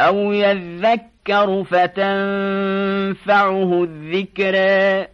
أو يذكر فتنفعه الذكرى